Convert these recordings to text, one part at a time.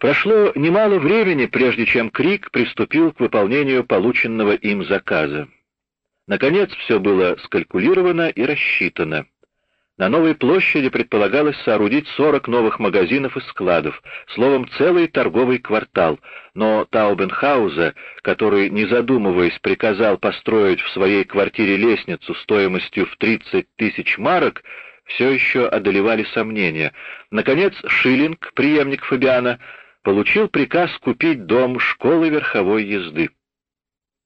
Прошло немало времени, прежде чем Крик приступил к выполнению полученного им заказа. Наконец все было скалькулировано и рассчитано. На новой площади предполагалось соорудить 40 новых магазинов и складов, словом, целый торговый квартал, но Таубенхауза, который, не задумываясь, приказал построить в своей квартире лестницу стоимостью в 30 тысяч марок, все еще одолевали сомнения. Наконец, Шиллинг, преемник Фабиана, получил приказ купить дом школы верховой езды.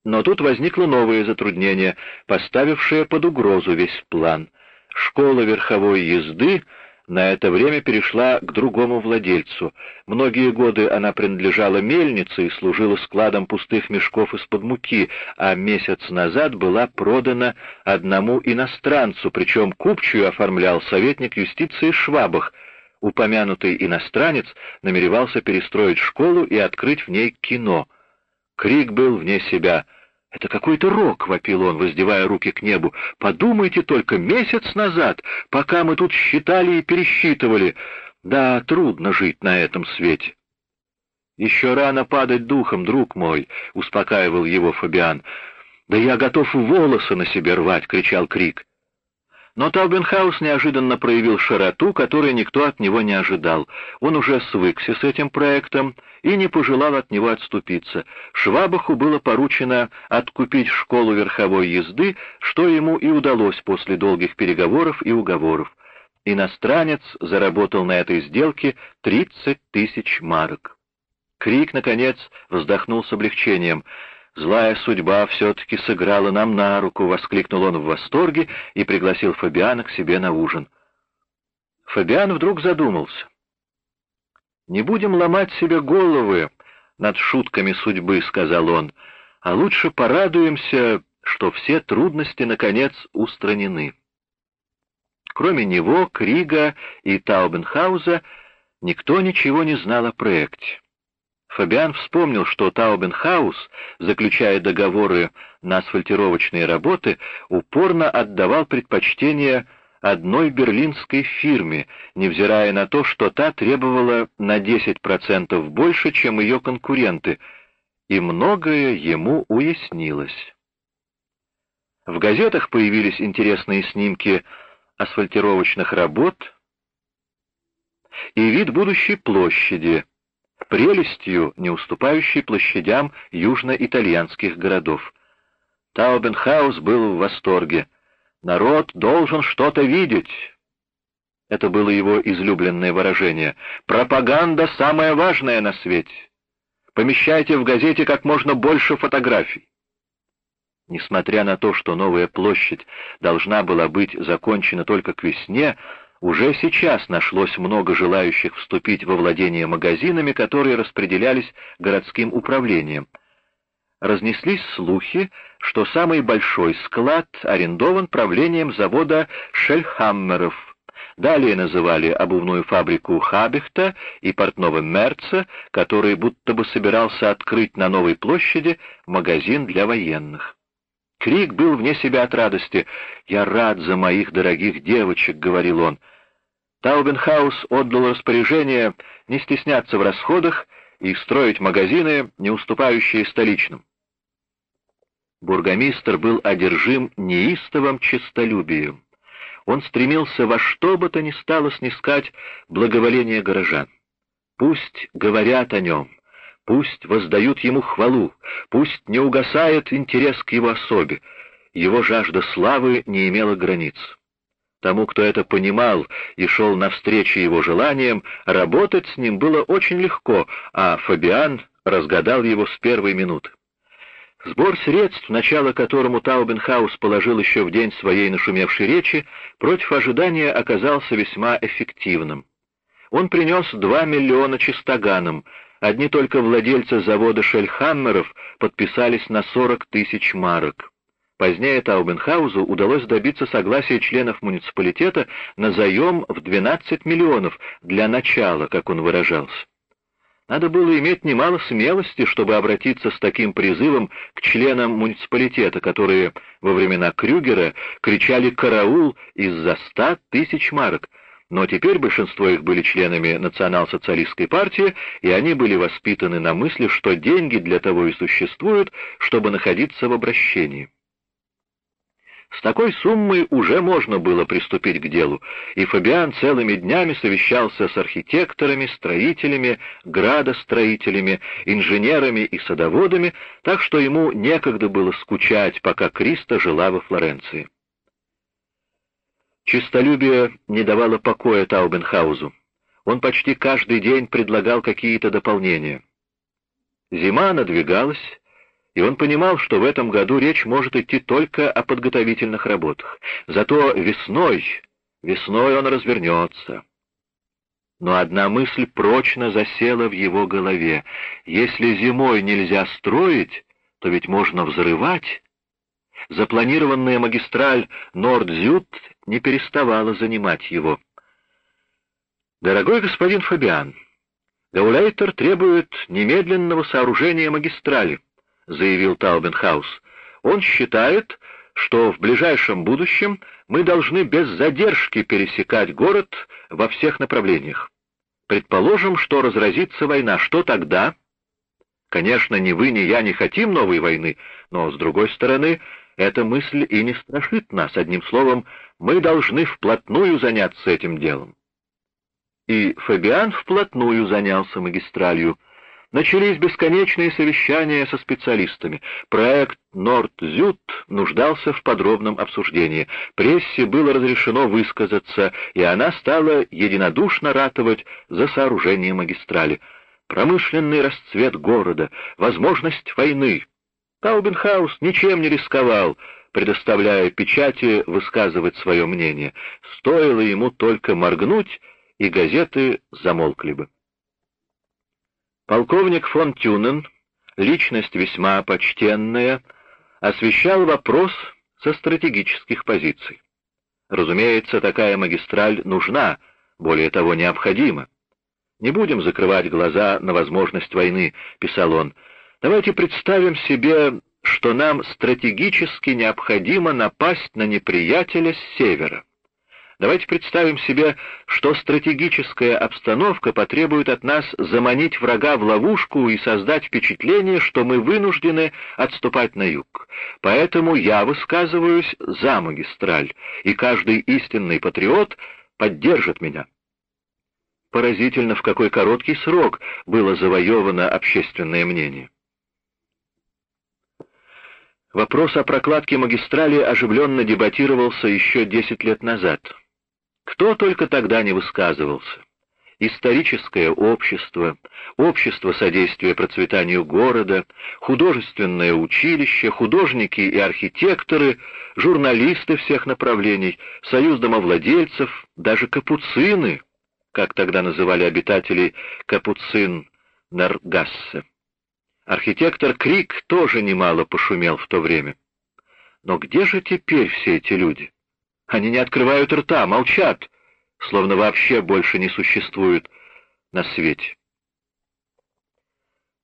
Но тут возникло новое затруднение, поставившее под угрозу весь план — Школа верховой езды на это время перешла к другому владельцу. Многие годы она принадлежала мельнице и служила складом пустых мешков из-под муки, а месяц назад была продана одному иностранцу, причем купчую оформлял советник юстиции Швабах. Упомянутый иностранец намеревался перестроить школу и открыть в ней кино. Крик был вне себя — «Это какой-то рок!» — вопил он, воздевая руки к небу. «Подумайте только, месяц назад, пока мы тут считали и пересчитывали. Да, трудно жить на этом свете». «Еще рано падать духом, друг мой», — успокаивал его Фабиан. «Да я готов волосы на себе рвать!» — кричал Крик. Но Таубенхаус неожиданно проявил широту, которой никто от него не ожидал. Он уже свыкся с этим проектом и не пожелал от него отступиться. Швабаху было поручено откупить школу верховой езды, что ему и удалось после долгих переговоров и уговоров. Иностранец заработал на этой сделке 30 тысяч марок. Крик, наконец, вздохнул с облегчением — «Злая судьба все-таки сыграла нам на руку!» — воскликнул он в восторге и пригласил Фабиана к себе на ужин. Фабиан вдруг задумался. «Не будем ломать себе головы над шутками судьбы», — сказал он, — «а лучше порадуемся, что все трудности, наконец, устранены». Кроме него, Крига и Таубенхауза, никто ничего не знал о проекте. Фабиан вспомнил, что Таубенхаус, заключая договоры на асфальтировочные работы, упорно отдавал предпочтение одной берлинской фирме, невзирая на то, что та требовала на 10% больше, чем ее конкуренты, и многое ему уяснилось. В газетах появились интересные снимки асфальтировочных работ и вид будущей площади — прелестью, не уступающей площадям южно-итальянских городов. Таубенхаус был в восторге. «Народ должен что-то видеть!» Это было его излюбленное выражение. «Пропаганда — самое важное на свете! Помещайте в газете как можно больше фотографий!» Несмотря на то, что новая площадь должна была быть закончена только к весне, уже сейчас нашлось много желающих вступить во владение магазинами, которые распределялись городским управлением. Разнеслись слухи, что самый большой склад арендован правлением завода Шельхаммеров. Далее называли обувную фабрику Хабихта и портного Мерца, который будто бы собирался открыть на новой площади магазин для военных. Крик был вне себя от радости. «Я рад за моих дорогих девочек», — говорил он. Таубенхаус отдал распоряжение не стесняться в расходах и строить магазины, не уступающие столичным. Бургомистр был одержим неистовым честолюбием. Он стремился во что бы то ни стало снискать благоволение горожан. Пусть говорят о нем, пусть воздают ему хвалу, пусть не угасает интерес к его особе, его жажда славы не имела границ. Тому, кто это понимал и шел навстречу его желаниям, работать с ним было очень легко, а Фабиан разгадал его с первой минуты. Сбор средств, начало которому Таубенхаус положил еще в день своей нашумевшей речи, против ожидания оказался весьма эффективным. Он принес два миллиона чистоганом, одни только владельцы завода Шельхаммеров подписались на сорок тысяч марок. Позднее Таубенхаузу удалось добиться согласия членов муниципалитета на заем в 12 миллионов для начала, как он выражался. Надо было иметь немало смелости, чтобы обратиться с таким призывом к членам муниципалитета, которые во времена Крюгера кричали «караул» из-за ста тысяч марок. но теперь большинство их были членами национал-социалистской партии, и они были воспитаны на мысли, что деньги для того и существуют, чтобы находиться в обращении. С такой суммой уже можно было приступить к делу, и Фабиан целыми днями совещался с архитекторами, строителями, градостроителями, инженерами и садоводами, так что ему некогда было скучать, пока Криста жила во Флоренции. Чистолюбие не давало покоя Таубенхаузу. Он почти каждый день предлагал какие-то дополнения. Зима надвигалась, и он понимал, что в этом году речь может идти только о подготовительных работах. Зато весной, весной он развернется. Но одна мысль прочно засела в его голове. Если зимой нельзя строить, то ведь можно взрывать. Запланированная магистраль Нордзют не переставала занимать его. «Дорогой господин Фабиан, Гаулейтер требует немедленного сооружения магистрали», — заявил Таубенхаус. «Он считает, что в ближайшем будущем мы должны без задержки пересекать город во всех направлениях. Предположим, что разразится война. Что тогда? Конечно, ни вы, ни я не хотим новой войны, но, с другой стороны, эта мысль и не страшит нас. Одним словом, мы должны вплотную заняться этим делом. И Фабиан вплотную занялся магистралью. Начались бесконечные совещания со специалистами. Проект Норд-Зют нуждался в подробном обсуждении. Прессе было разрешено высказаться, и она стала единодушно ратовать за сооружение магистрали. Промышленный расцвет города, возможность войны, Таубенхаус ничем не рисковал, предоставляя печати высказывать свое мнение. Стоило ему только моргнуть, и газеты замолкли бы. Полковник фон Тюнен, личность весьма почтенная, освещал вопрос со стратегических позиций. Разумеется, такая магистраль нужна, более того, необходима. «Не будем закрывать глаза на возможность войны», — писал он, — Давайте представим себе, что нам стратегически необходимо напасть на неприятеля с севера. Давайте представим себе, что стратегическая обстановка потребует от нас заманить врага в ловушку и создать впечатление, что мы вынуждены отступать на юг. Поэтому я высказываюсь за магистраль, и каждый истинный патриот поддержит меня. Поразительно, в какой короткий срок было завоевано общественное мнение. Вопрос о прокладке магистрали оживленно дебатировался еще десять лет назад. Кто только тогда не высказывался. Историческое общество, общество содействия процветанию города, художественное училище, художники и архитекторы, журналисты всех направлений, союз домовладельцев, даже капуцины, как тогда называли обитателей Капуцин-Наргассе. Архитектор Крик тоже немало пошумел в то время. Но где же теперь все эти люди? Они не открывают рта, молчат, словно вообще больше не существуют на свете.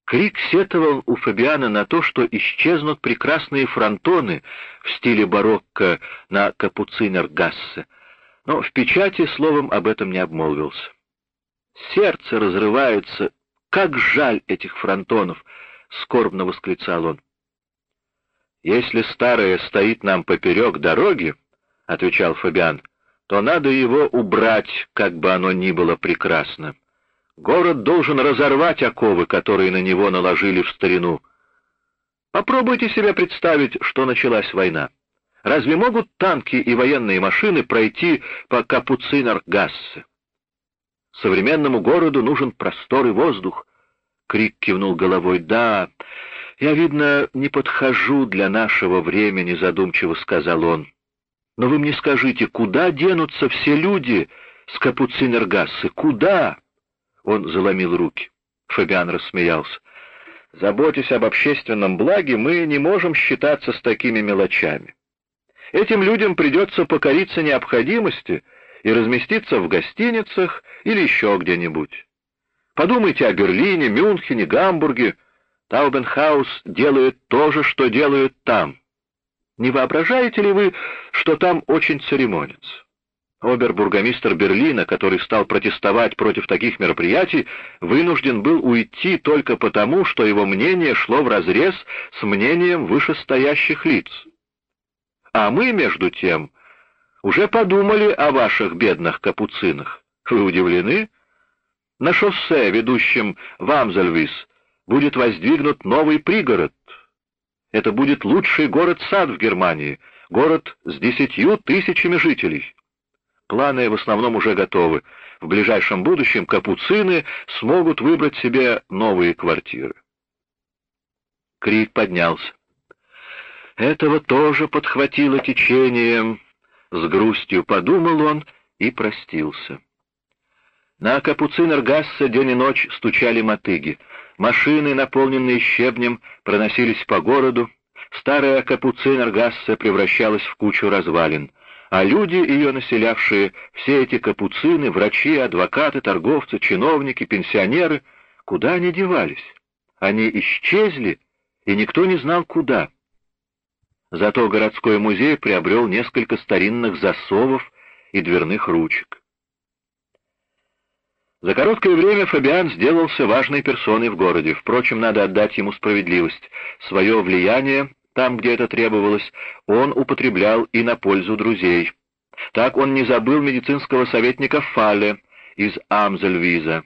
Крик сетовал у Фабиана на то, что исчезнут прекрасные фронтоны в стиле барокко на Капуцинер-Гассе, но в печати словом об этом не обмолвился. Сердце разрывается, как жаль этих фронтонов —— скорбно восклицал он. «Если старое стоит нам поперек дороги, — отвечал Фабиан, — то надо его убрать, как бы оно ни было прекрасно. Город должен разорвать оковы, которые на него наложили в старину. Попробуйте себе представить, что началась война. Разве могут танки и военные машины пройти по Капуцинар-Гассе? Современному городу нужен простор и воздух, Крик кивнул головой. «Да, я, видно, не подхожу для нашего времени», — задумчиво сказал он. «Но вы мне скажите, куда денутся все люди с Капуцинергассы? Куда?» Он заломил руки. Фабиан рассмеялся. «Заботясь об общественном благе, мы не можем считаться с такими мелочами. Этим людям придется покориться необходимости и разместиться в гостиницах или еще где-нибудь. Подумайте о Берлине, Мюнхене, Гамбурге. Таубенхаус делает то же, что делают там. Не воображаете ли вы, что там очень церемонятся? Обербургомистр Берлина, который стал протестовать против таких мероприятий, вынужден был уйти только потому, что его мнение шло вразрез с мнением вышестоящих лиц. А мы, между тем, уже подумали о ваших бедных капуцинах. Вы удивлены? На шоссе, ведущем в Амзельвис, будет воздвигнут новый пригород. Это будет лучший город-сад в Германии, город с десятью тысячами жителей. Планы в основном уже готовы. В ближайшем будущем капуцины смогут выбрать себе новые квартиры. Крик поднялся. Этого тоже подхватило течение. С грустью подумал он и простился. На Капуцинергассе день и ночь стучали мотыги. Машины, наполненные щебнем, проносились по городу. Старая Капуцинергассе превращалась в кучу развалин а люди, ее населявшие, все эти капуцины, врачи, адвокаты, торговцы, чиновники, пенсионеры, куда они девались? Они исчезли, и никто не знал, куда. Зато городской музей приобрел несколько старинных засовов и дверных ручек. За короткое время Фабиан сделался важной персоной в городе. Впрочем, надо отдать ему справедливость. Свое влияние там, где это требовалось, он употреблял и на пользу друзей. Так он не забыл медицинского советника Фале из Амзельвиза.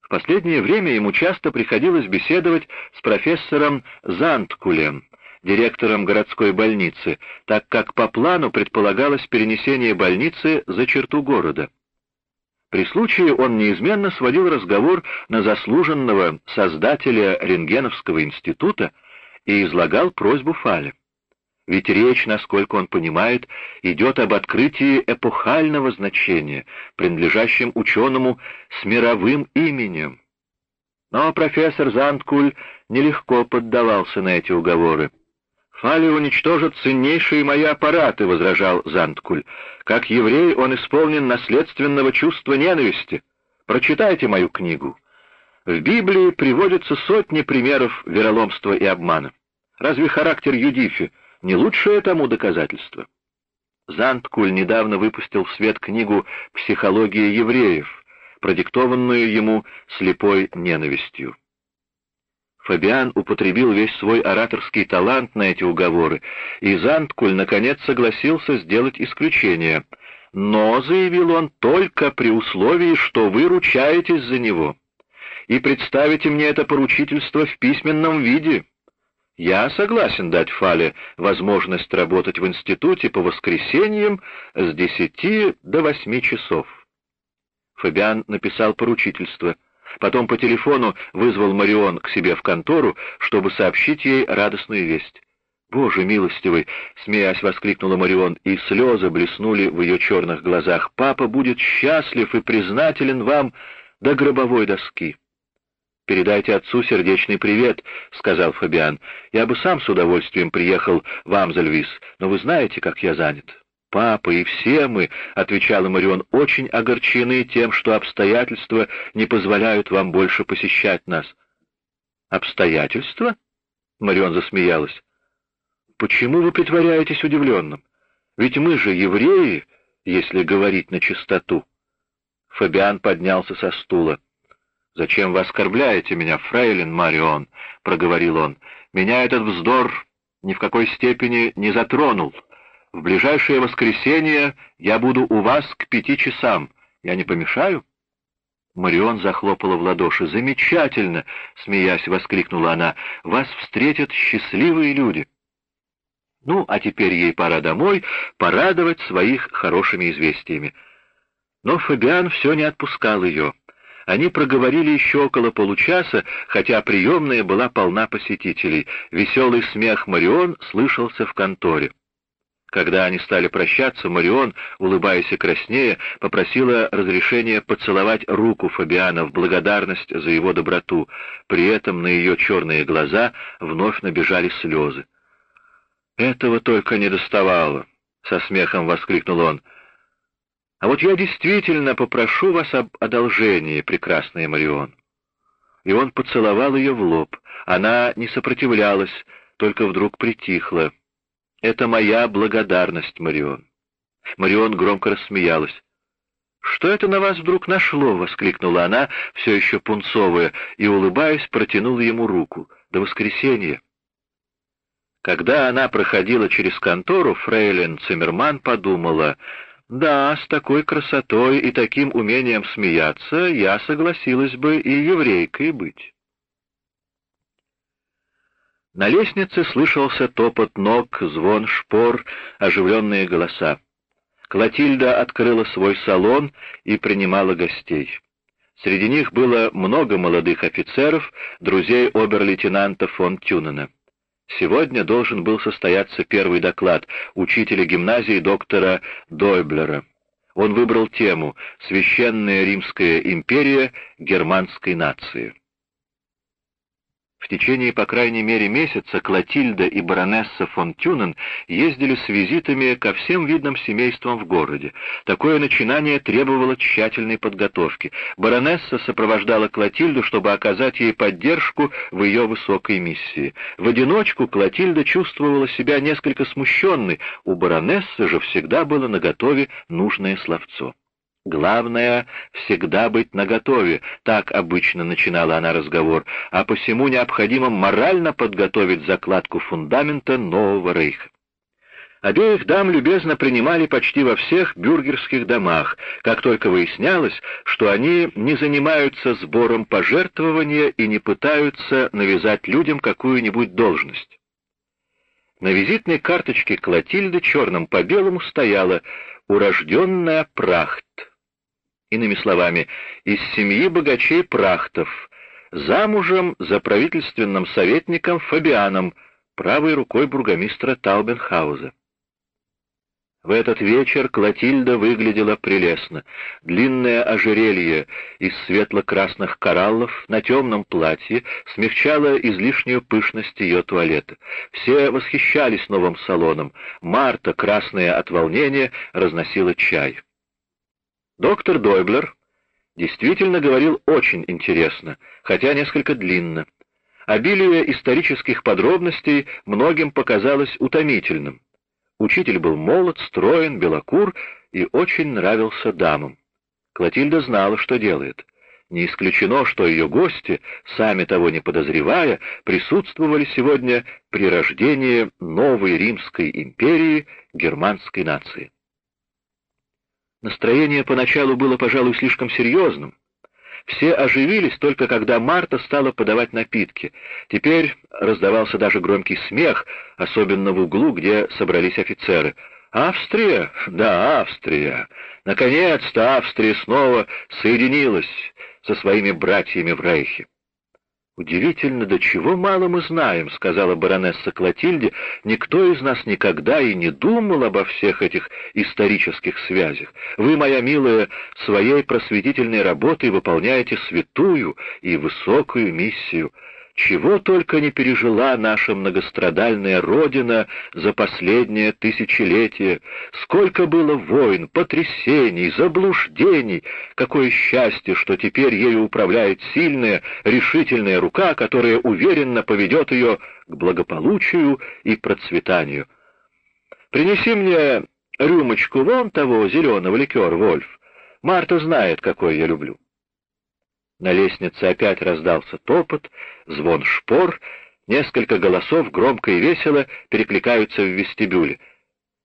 В последнее время ему часто приходилось беседовать с профессором Занткулем, директором городской больницы, так как по плану предполагалось перенесение больницы за черту города. При случае он неизменно сводил разговор на заслуженного создателя Рентгеновского института, и излагал просьбу Фале. Ведь речь, насколько он понимает, идет об открытии эпохального значения, принадлежащем ученому с мировым именем. Но профессор Занткуль нелегко поддавался на эти уговоры. «Фали уничтожит ценнейшие мои аппараты», — возражал Занткуль. «Как еврей он исполнен наследственного чувства ненависти. Прочитайте мою книгу. В Библии приводятся сотни примеров вероломства и обмана. Разве характер Юдифи не лучшее тому доказательство? Занткуль недавно выпустил в свет книгу «Психология евреев», продиктованную ему слепой ненавистью. Фабиан употребил весь свой ораторский талант на эти уговоры, и Занткуль наконец согласился сделать исключение. Но, заявил он, только при условии, что вы ручаетесь за него и представите мне это поручительство в письменном виде. Я согласен дать Фале возможность работать в институте по воскресеньям с десяти до восьми часов. Фабиан написал поручительство. Потом по телефону вызвал Марион к себе в контору, чтобы сообщить ей радостную весть. «Боже милостивый!» — смеясь воскликнула Марион, и слезы блеснули в ее черных глазах. «Папа будет счастлив и признателен вам до гробовой доски». «Передайте отцу сердечный привет», — сказал Фабиан. «Я бы сам с удовольствием приехал в Амзельвис, но вы знаете, как я занят». «Папа и все мы», — отвечала Марион, — «очень огорчены тем, что обстоятельства не позволяют вам больше посещать нас». «Обстоятельства?» — Марион засмеялась. «Почему вы притворяетесь удивленным? Ведь мы же евреи, если говорить на чистоту». Фабиан поднялся со стула. «Зачем вы оскорбляете меня, фрейлин Марион?» — проговорил он. «Меня этот вздор ни в какой степени не затронул. В ближайшее воскресенье я буду у вас к пяти часам. Я не помешаю?» Марион захлопала в ладоши. «Замечательно!» — смеясь, воскликнула она. «Вас встретят счастливые люди!» Ну, а теперь ей пора домой порадовать своих хорошими известиями. Но Фабиан все не отпускал ее. Они проговорили еще около получаса, хотя приемная была полна посетителей. Веселый смех Марион слышался в конторе. Когда они стали прощаться, Марион, улыбаясь и краснея, попросила разрешения поцеловать руку Фабиана в благодарность за его доброту. При этом на ее черные глаза вновь набежали слезы. «Этого только не доставало!» — со смехом воскликнул он — а вот я действительно попрошу вас об одолжении, прекрасная Марион. И он поцеловал ее в лоб. Она не сопротивлялась, только вдруг притихла. Это моя благодарность, Марион. Марион громко рассмеялась. «Что это на вас вдруг нашло?» — воскликнула она, все еще пунцовая, и, улыбаясь, протянула ему руку. «До воскресенья!» Когда она проходила через контору, фрейлин Циммерман подумала, «Да, с такой красотой и таким умением смеяться я согласилась бы и еврейкой быть». На лестнице слышался топот ног, звон шпор, оживленные голоса. Клотильда открыла свой салон и принимала гостей. Среди них было много молодых офицеров, друзей обер-лейтенанта фон Тюнена. Сегодня должен был состояться первый доклад учителя гимназии доктора Дойблера. Он выбрал тему «Священная Римская империя германской нации». В течение, по крайней мере, месяца Клотильда и баронесса фон Тюнен ездили с визитами ко всем видным семействам в городе. Такое начинание требовало тщательной подготовки. Баронесса сопровождала Клотильду, чтобы оказать ей поддержку в ее высокой миссии. В одиночку Клотильда чувствовала себя несколько смущенной, у баронессы же всегда было наготове нужное словцо. Главное — всегда быть наготове, так обычно начинала она разговор, а посему необходимо морально подготовить закладку фундамента нового рейха. Обеих дам любезно принимали почти во всех бюргерских домах, как только выяснялось, что они не занимаются сбором пожертвования и не пытаются навязать людям какую-нибудь должность. На визитной карточке Клотильды черным по белому стояла «Урожденная Прахт». Иными словами, из семьи богачей Прахтов, замужем за правительственным советником Фабианом, правой рукой бургомистра Таубенхауза. В этот вечер Клотильда выглядела прелестно. Длинное ожерелье из светло-красных кораллов на темном платье смягчало излишнюю пышность ее туалета. Все восхищались новым салоном. Марта, красная от волнения, разносила чай. Доктор Дойблер действительно говорил очень интересно, хотя несколько длинно. Обилие исторических подробностей многим показалось утомительным. Учитель был молод, строен, белокур и очень нравился дамам. Клотильда знала, что делает. Не исключено, что ее гости, сами того не подозревая, присутствовали сегодня при рождении новой Римской империи германской нации. Настроение поначалу было, пожалуй, слишком серьезным. Все оживились только когда Марта стала подавать напитки. Теперь раздавался даже громкий смех, особенно в углу, где собрались офицеры. «Австрия? Да, Австрия! Наконец-то Австрия снова соединилась со своими братьями в Рейхе!» «Удивительно, до чего мало мы знаем», — сказала баронесса Клотильде. «Никто из нас никогда и не думал обо всех этих исторических связях. Вы, моя милая, своей просветительной работой выполняете святую и высокую миссию чего только не пережила наша многострадальная Родина за последнее тысячелетие, сколько было войн, потрясений, заблуждений, какое счастье, что теперь ею управляет сильная, решительная рука, которая уверенно поведет ее к благополучию и процветанию. Принеси мне рюмочку вон того зеленого ликера, Вольф. Марта знает, какой я люблю. На лестнице опять раздался топот, звон шпор, несколько голосов громко и весело перекликаются в вестибюле.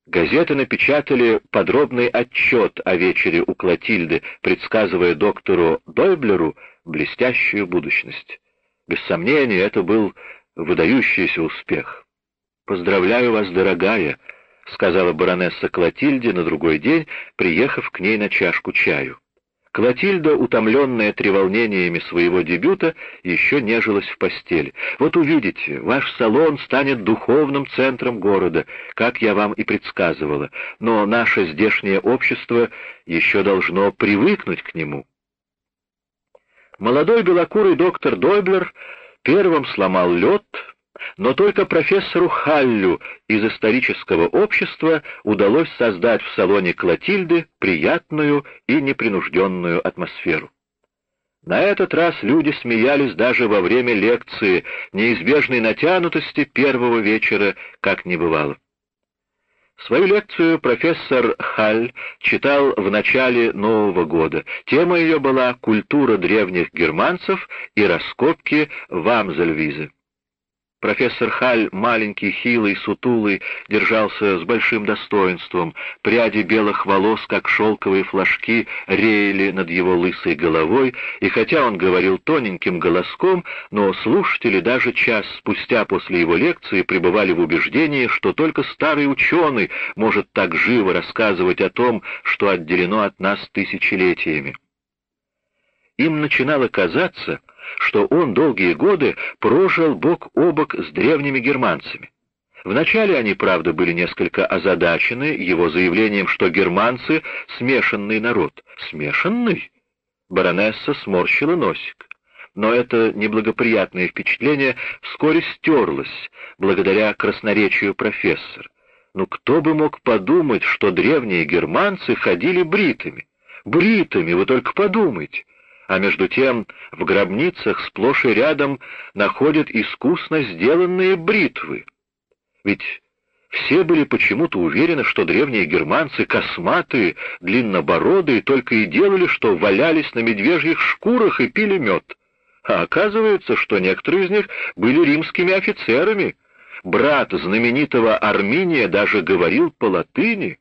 Газеты напечатали подробный отчет о вечере у Клотильды, предсказывая доктору Дойблеру блестящую будущность. Без сомнения, это был выдающийся успех. «Поздравляю вас, дорогая», — сказала баронесса Клотильде на другой день, приехав к ней на чашку чаю. Клотильда, утомленная треволнениями своего дебюта, еще нежилась в постели. «Вот увидите, ваш салон станет духовным центром города, как я вам и предсказывала, но наше здешнее общество еще должно привыкнуть к нему». Молодой белокурый доктор Дойблер первым сломал лед, но только профессору Халлю из исторического общества удалось создать в салоне Клотильды приятную и непринужденную атмосферу. На этот раз люди смеялись даже во время лекции, неизбежной натянутости первого вечера, как не бывало. Свою лекцию профессор Халь читал в начале Нового года. Тема ее была «Культура древних германцев и раскопки в Амзельвизе». Профессор Халь, маленький, хилый, сутулый, держался с большим достоинством. Пряди белых волос, как шелковые флажки, реяли над его лысой головой, и хотя он говорил тоненьким голоском, но слушатели даже час спустя после его лекции пребывали в убеждении, что только старый ученый может так живо рассказывать о том, что отделено от нас тысячелетиями. Им начинало казаться, что он долгие годы прожил бок о бок с древними германцами. Вначале они, правда, были несколько озадачены его заявлением, что германцы — смешанный народ. Смешанный? Баронесса сморщила носик. Но это неблагоприятное впечатление вскоре стерлось, благодаря красноречию профессора. Ну кто бы мог подумать, что древние германцы ходили бритыми? Бритыми, вы только подумайте а между тем в гробницах сплошь и рядом находят искусно сделанные бритвы. Ведь все были почему-то уверены, что древние германцы, косматые, длиннобородые, только и делали, что валялись на медвежьих шкурах и пили мед. А оказывается, что некоторые из них были римскими офицерами. Брат знаменитого Арминия даже говорил по-латыни.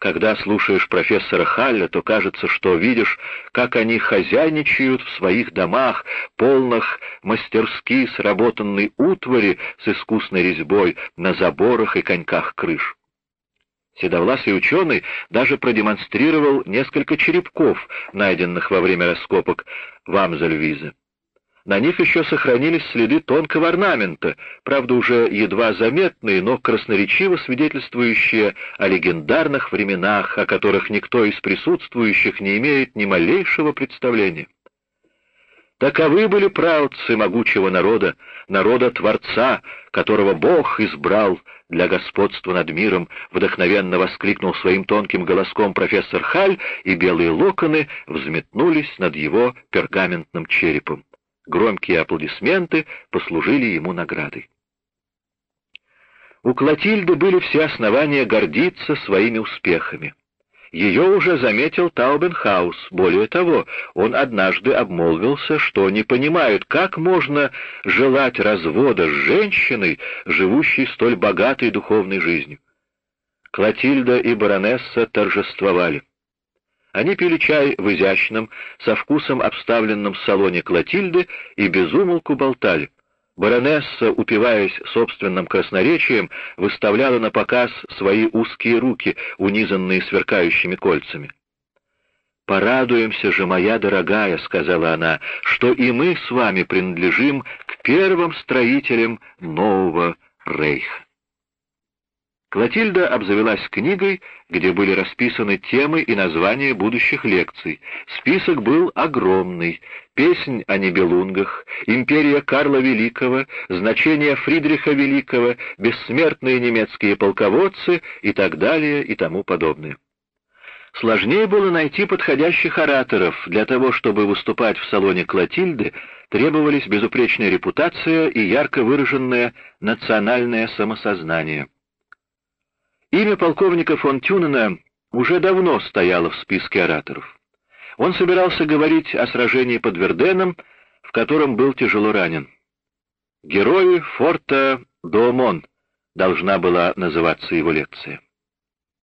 Когда слушаешь профессора Халля, то кажется, что видишь, как они хозяйничают в своих домах, полных мастерски сработанной утвари с искусной резьбой на заборах и коньках крыш. Седовласый ученый даже продемонстрировал несколько черепков, найденных во время раскопок в Амзельвизе. На них еще сохранились следы тонкого орнамента, правда уже едва заметные, но красноречиво свидетельствующие о легендарных временах, о которых никто из присутствующих не имеет ни малейшего представления. Таковы были правцы могучего народа, народа-творца, которого Бог избрал для господства над миром, вдохновенно воскликнул своим тонким голоском профессор Халь, и белые локоны взметнулись над его пергаментным черепом. Громкие аплодисменты послужили ему наградой. У Клотильды были все основания гордиться своими успехами. Ее уже заметил Таубенхаус. Более того, он однажды обмолвился, что не понимают, как можно желать развода с женщиной, живущей столь богатой духовной жизнью. Клотильда и баронесса торжествовали. Они пили чай в изящном, со вкусом обставленном салоне Клотильды и безумолку болтали. Баронесса, упиваясь собственным красноречием, выставляла на показ свои узкие руки, унизанные сверкающими кольцами. «Порадуемся же, моя дорогая», — сказала она, — «что и мы с вами принадлежим к первым строителям нового рейха». Клотильда обзавелась книгой, где были расписаны темы и названия будущих лекций. Список был огромный. Песнь о Нибелунгах, империя Карла Великого, значение Фридриха Великого, бессмертные немецкие полководцы и так далее и тому подобное. Сложнее было найти подходящих ораторов. Для того, чтобы выступать в салоне Клотильды, требовались безупречная репутация и ярко выраженное национальное самосознание. Имя полковника фон Тюнена уже давно стояло в списке ораторов. Он собирался говорить о сражении под Верденом, в котором был тяжело ранен. «Герои форта Доомон» должна была называться его лекция.